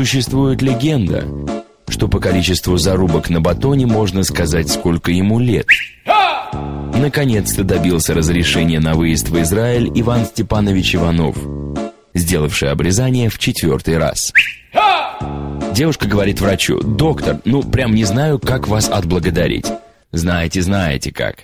Существует легенда, что по количеству зарубок на батоне можно сказать, сколько ему лет. Наконец-то добился разрешения на выезд в Израиль Иван Степанович Иванов, сделавший обрезание в четвертый раз. Девушка говорит врачу, «Доктор, ну прям не знаю, как вас отблагодарить». «Знаете, знаете как.